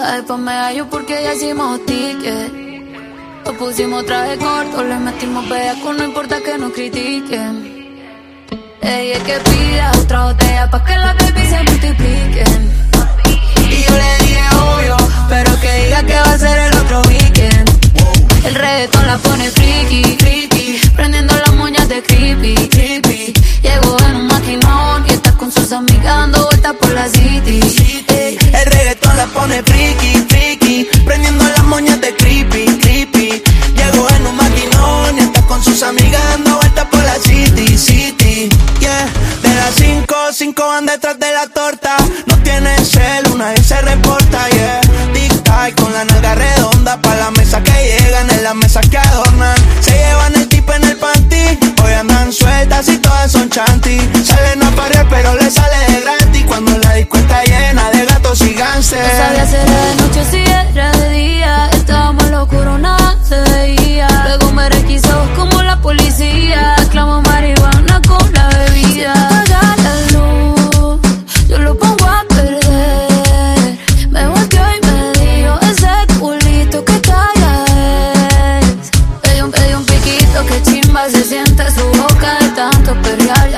Después me hallo porque ya hicimos ticket. Nos pusimos traje corto, le metimos bellaco, no importa que nos critiquen. Ella es que pida otra botella pa' que la baby se multipliquen. Y yo le dije obvio, pero que diga que va a ser el otro weekend. El reggaetón la pone friki, sus amigas dando vueltas por la city, city. Yeah, de las cinco, cinco van detrás de la torta. No tiene cel, una vez se reporta, yeah. Tic con la nalga redonda pa' la mesa que llegan, en las mesas que adornan. Se llevan el tipo en el panty, hoy andan sueltas y todas son chanty. Salen a parir pero le sale de gratis cuando la disco está llena de gatos y ganses. No sabía si era de noche si era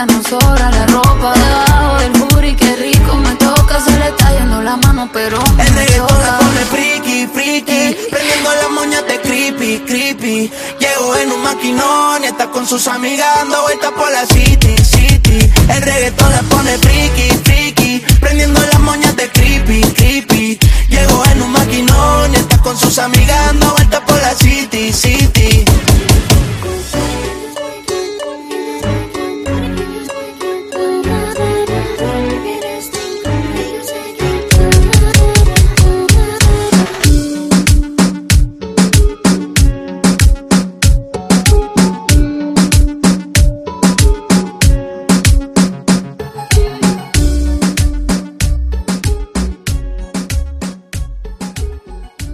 ya no sobra la ropa Debajo del booty, qué rico me toca Se le está yendo la mano, pero El reggaetón se pone friki, friki Prendiendo las moñas de creepy, creepy. Llego en un maquinón y está con sus amigas Dando vueltas por la city, city. El reggaetón se pone friki, friki Prendiendo las moñas de creepy, creepy. Llego en un maquinón y está con sus amigas